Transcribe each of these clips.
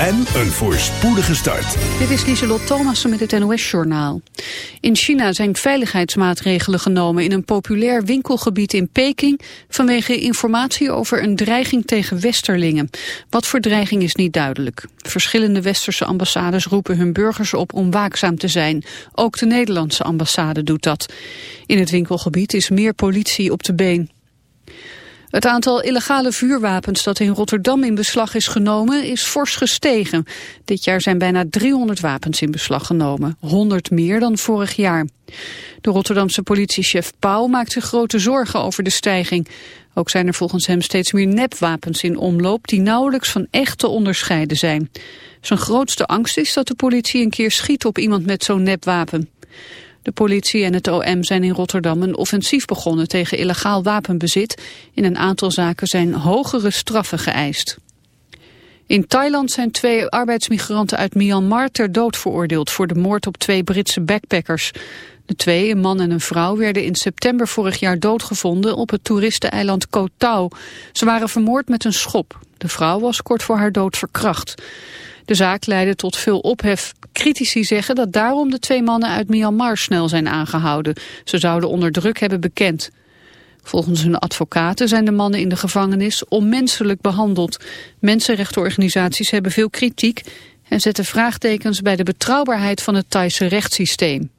en een voorspoedige start. Dit is Lieselot Thomassen met het NOS-journaal. In China zijn veiligheidsmaatregelen genomen in een populair winkelgebied in Peking... vanwege informatie over een dreiging tegen westerlingen. Wat voor dreiging is niet duidelijk. Verschillende westerse ambassades roepen hun burgers op om waakzaam te zijn. Ook de Nederlandse ambassade doet dat. In het winkelgebied is meer politie op de been. Het aantal illegale vuurwapens dat in Rotterdam in beslag is genomen is fors gestegen. Dit jaar zijn bijna 300 wapens in beslag genomen, 100 meer dan vorig jaar. De Rotterdamse politiechef Pauw maakt zich grote zorgen over de stijging. Ook zijn er volgens hem steeds meer nepwapens in omloop die nauwelijks van echt te onderscheiden zijn. Zijn grootste angst is dat de politie een keer schiet op iemand met zo'n nepwapen. De politie en het OM zijn in Rotterdam een offensief begonnen tegen illegaal wapenbezit. In een aantal zaken zijn hogere straffen geëist. In Thailand zijn twee arbeidsmigranten uit Myanmar ter dood veroordeeld voor de moord op twee Britse backpackers. De twee, een man en een vrouw, werden in september vorig jaar doodgevonden op het toeristeneiland Koh Tao. Ze waren vermoord met een schop. De vrouw was kort voor haar dood verkracht. De zaak leidde tot veel ophef. Critici zeggen dat daarom de twee mannen uit Myanmar snel zijn aangehouden. Ze zouden onder druk hebben bekend. Volgens hun advocaten zijn de mannen in de gevangenis onmenselijk behandeld. Mensenrechtenorganisaties hebben veel kritiek en zetten vraagtekens bij de betrouwbaarheid van het Thaise rechtssysteem.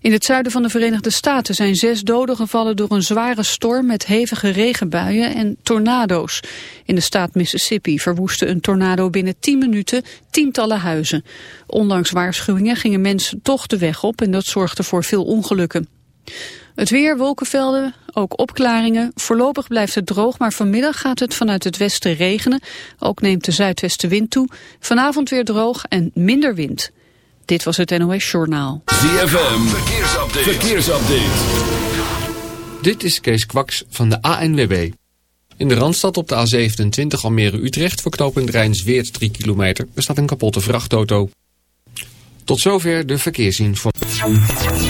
In het zuiden van de Verenigde Staten zijn zes doden gevallen door een zware storm met hevige regenbuien en tornado's. In de staat Mississippi verwoestte een tornado binnen 10 minuten tientallen huizen. Ondanks waarschuwingen gingen mensen toch de weg op en dat zorgde voor veel ongelukken. Het weer, wolkenvelden, ook opklaringen. Voorlopig blijft het droog, maar vanmiddag gaat het vanuit het westen regenen. Ook neemt de zuidwestenwind toe. Vanavond weer droog en minder wind. Dit was het NOS Journaal. ZFM, verkeersupdate. verkeersupdate. Dit is Kees Kwaks van de ANWB. In de Randstad op de A27 Almere-Utrecht voor knooppunt Rijnsweert 3 kilometer. Er staat een kapotte vrachtauto. Tot zover de verkeersinformatie.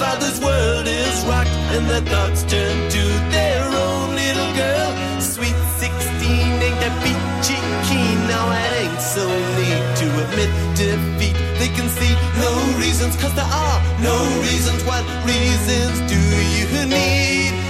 Father's world is rocked, and their thoughts turn to their own little girl. Sweet 16 ain't that peachy keen, now it ain't so neat to admit defeat. They can see no reasons, cause there are no reasons. What reasons do you need?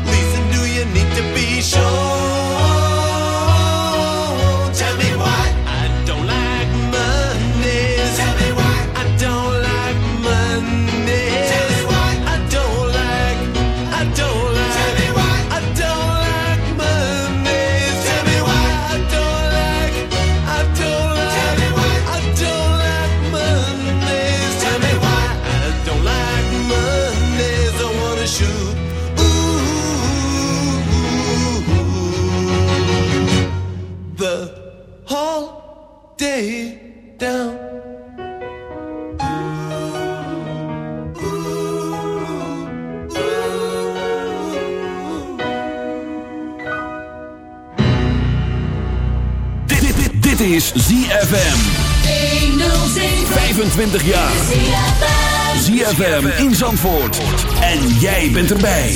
En jij bent erbij.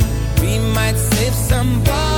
if somebody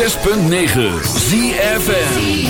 6.9 ZFN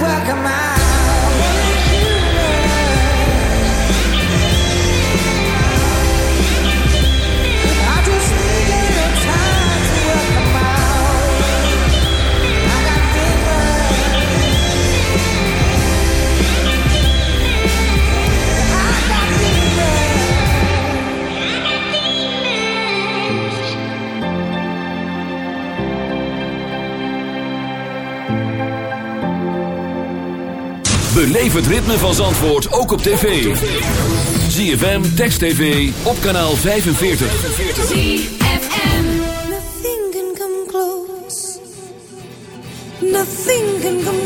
welcome out. Beleef het ritme van Zandvoort ook op tv. ZFM, Text TV, op kanaal 45. ZFM Nothing can come close Nothing can come close.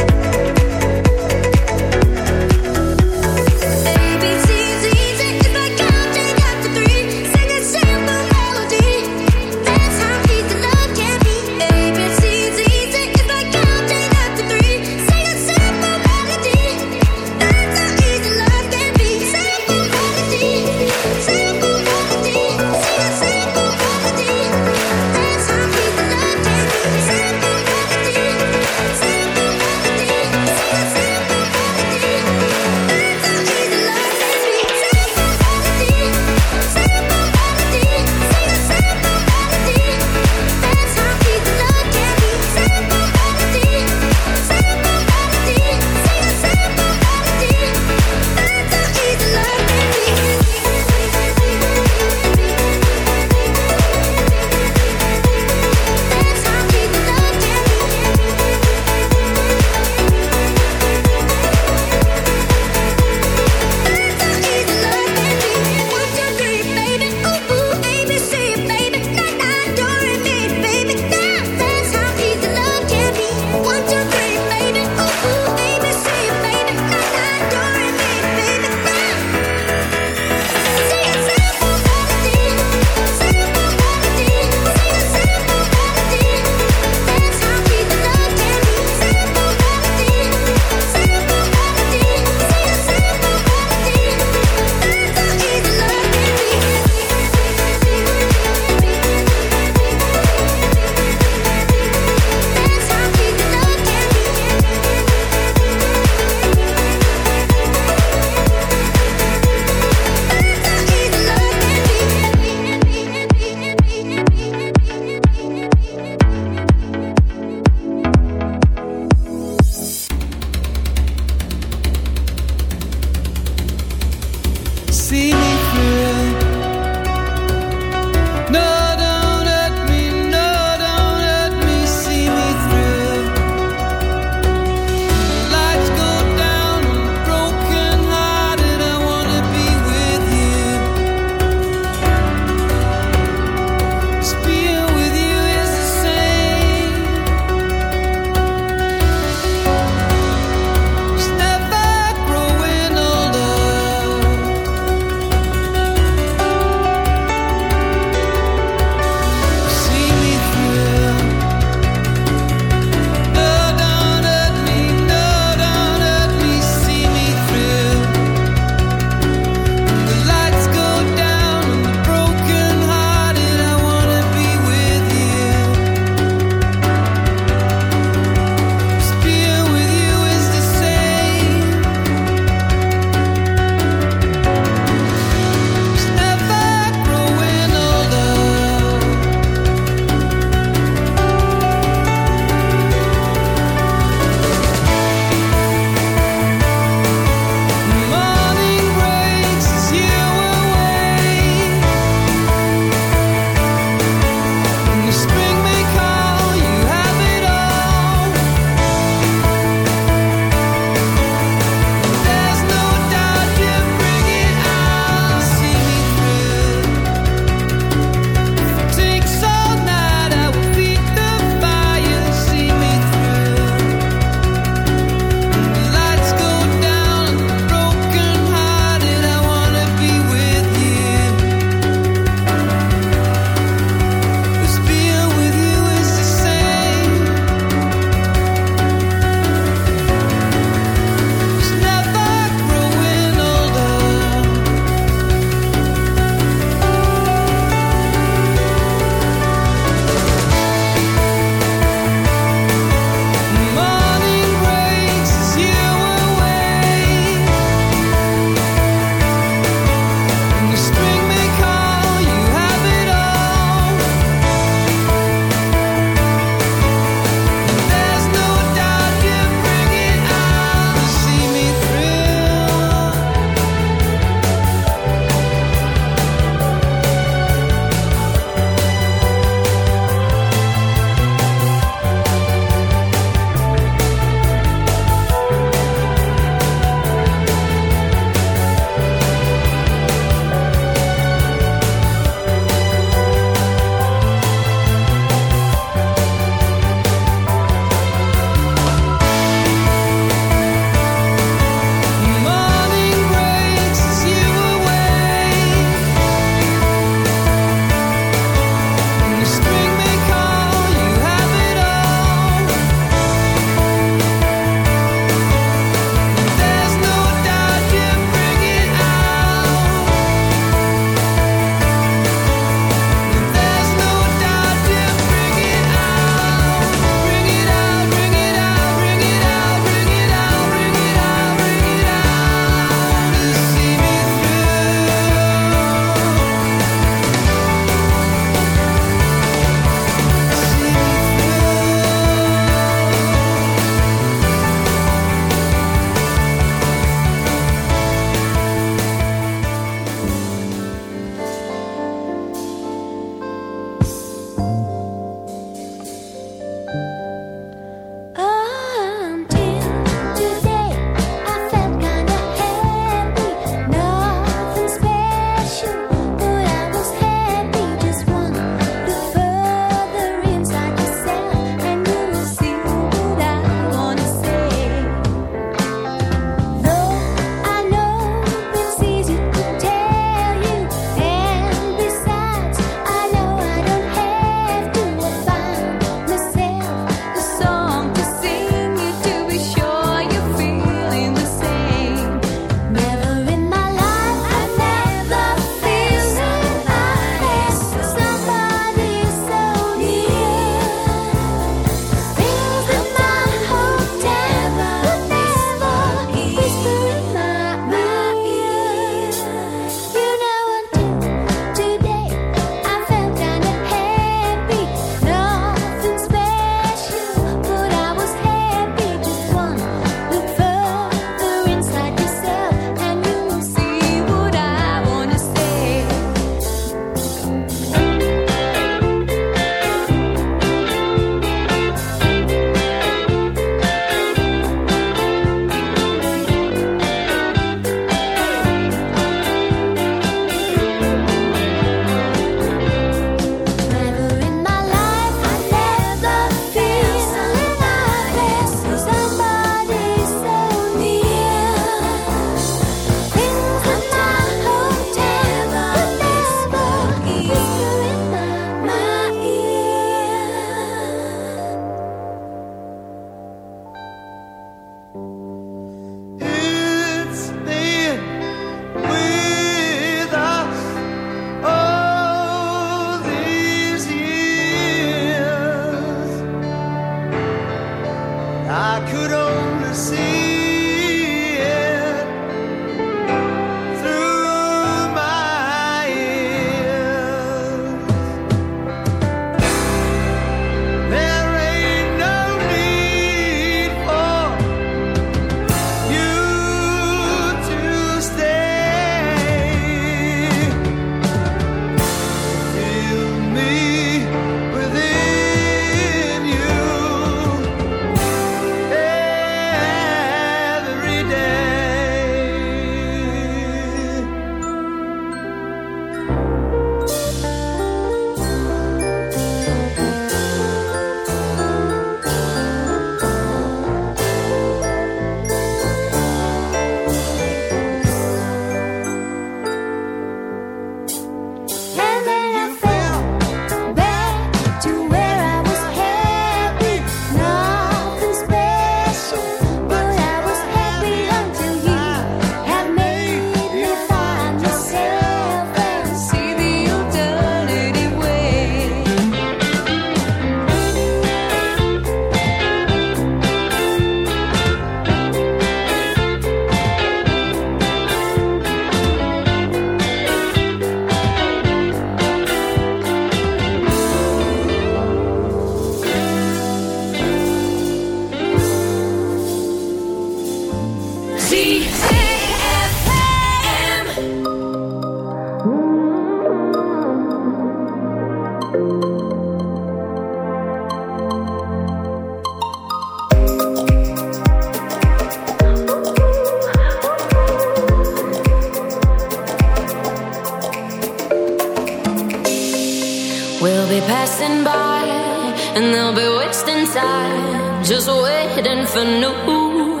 never knew.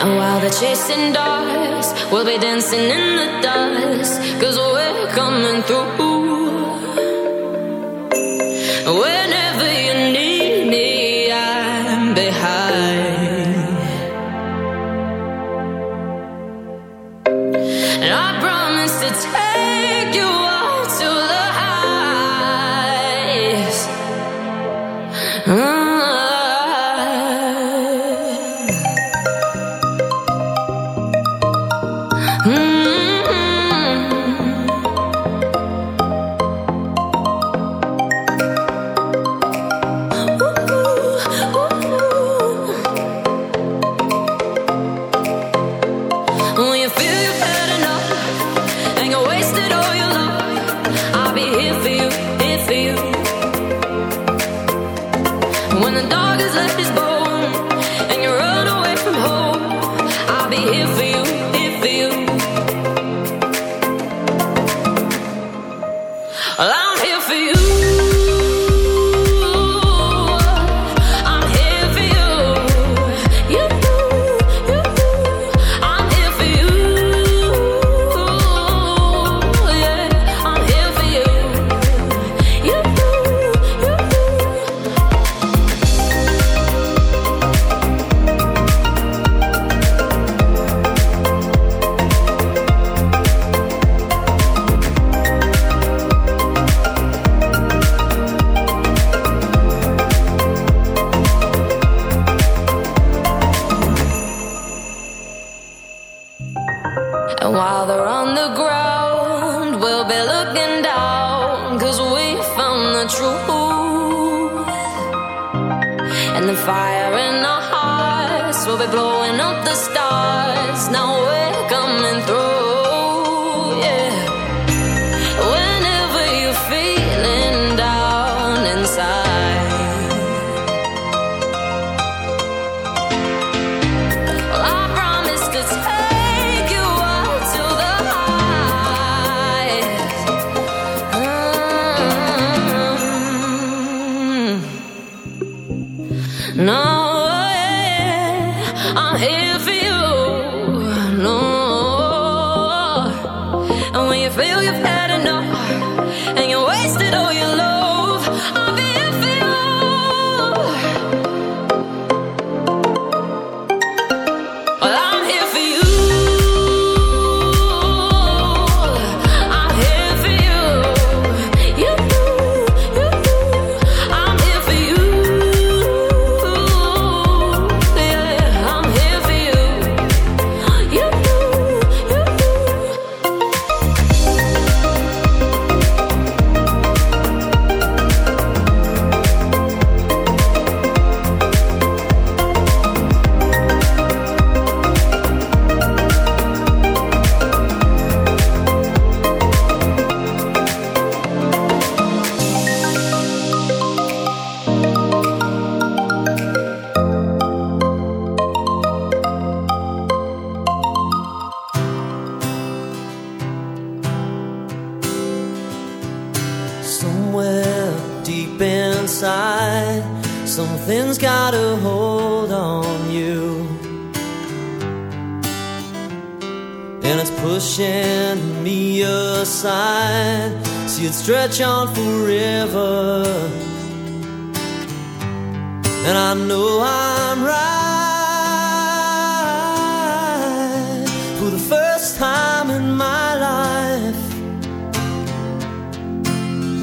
And while they're chasing dogs, we'll be dancing in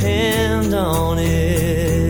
depend on it.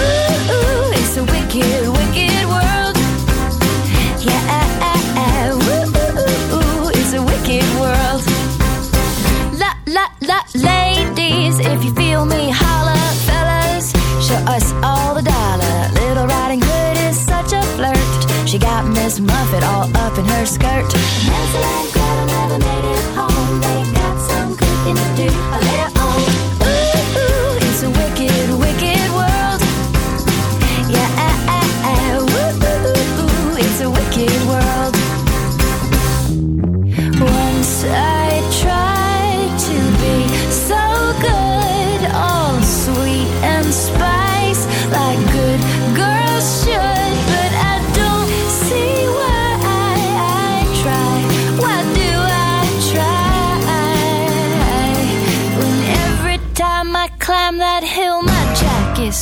skirt.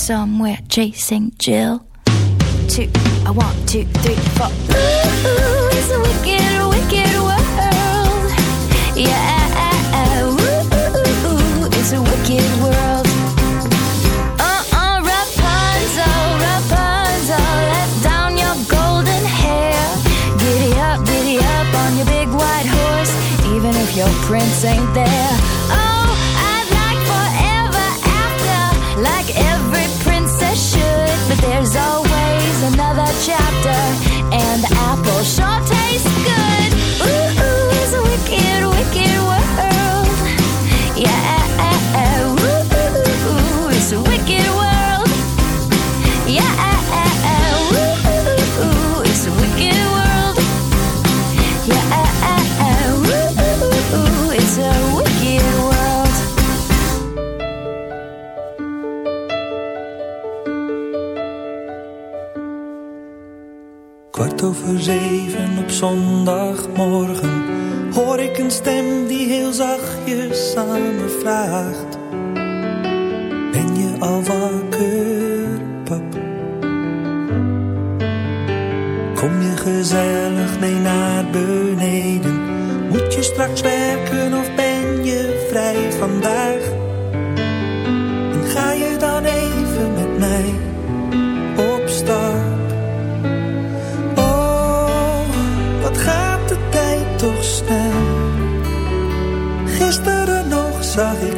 somewhere chasing Jill. Two, I want two, three, four. Ooh, it's a wicked, wicked world. Yeah. Aan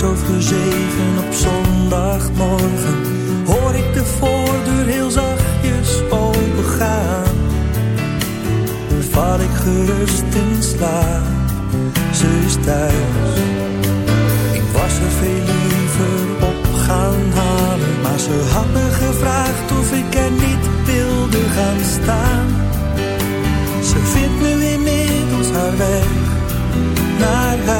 Kwart over zeven op zondagmorgen hoor ik de voordeur heel zachtjes opengaan. Val ik gerust in slaap, ze is thuis. Ik was er veel liever op gaan halen, maar ze had me gevraagd of ik er niet wilde gaan staan. Ze vindt nu inmiddels haar weg naar huis.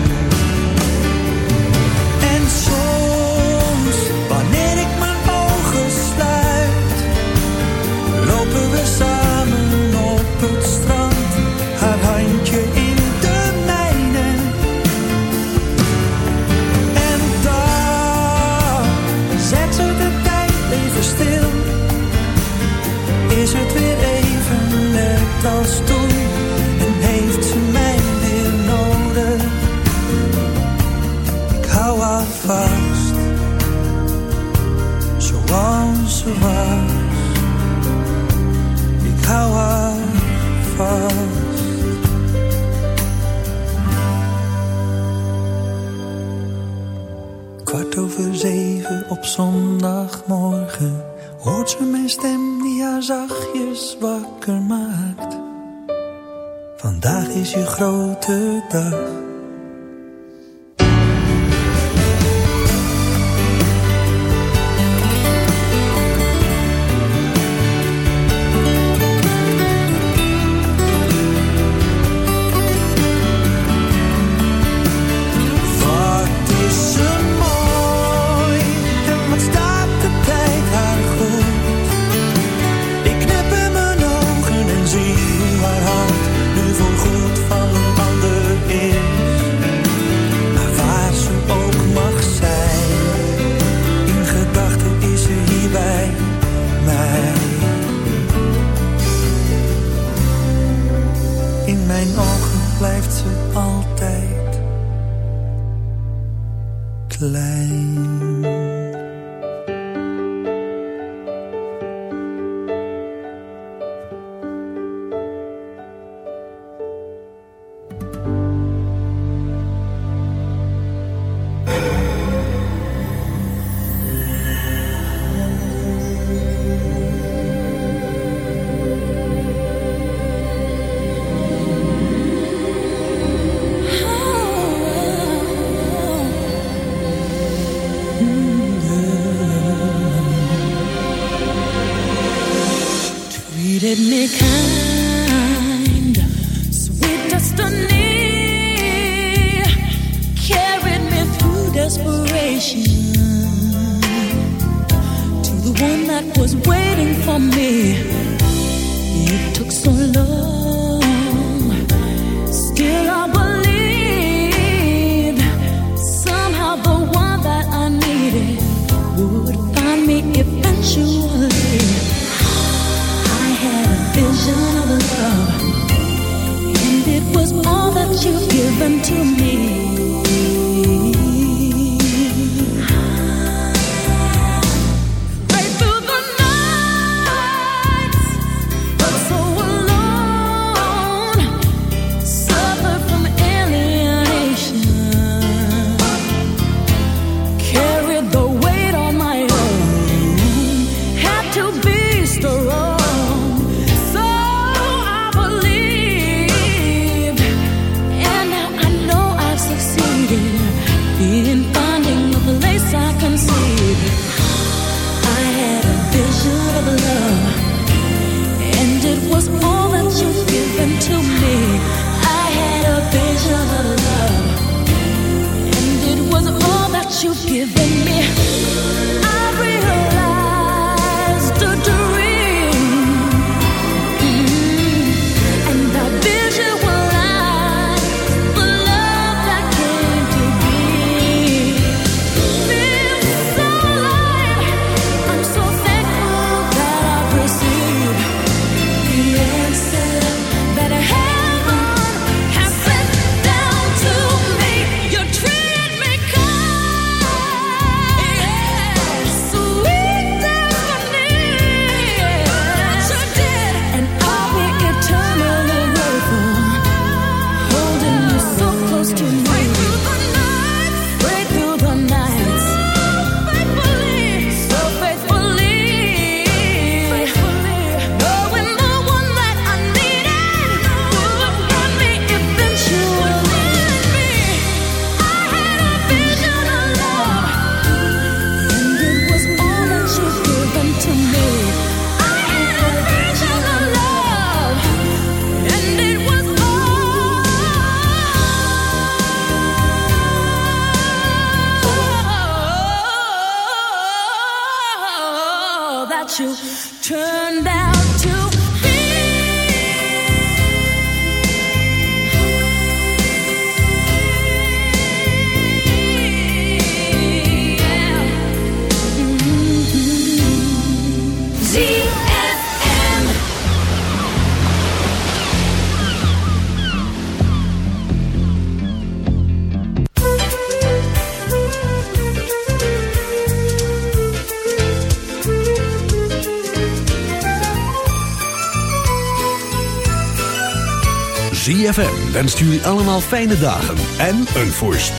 Wenst jullie allemaal fijne dagen en een voorspoedig.